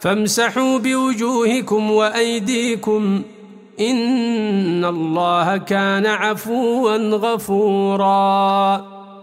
فامسحوا بوجوهكم وأيديكم إن الله كان عفوا غفوراً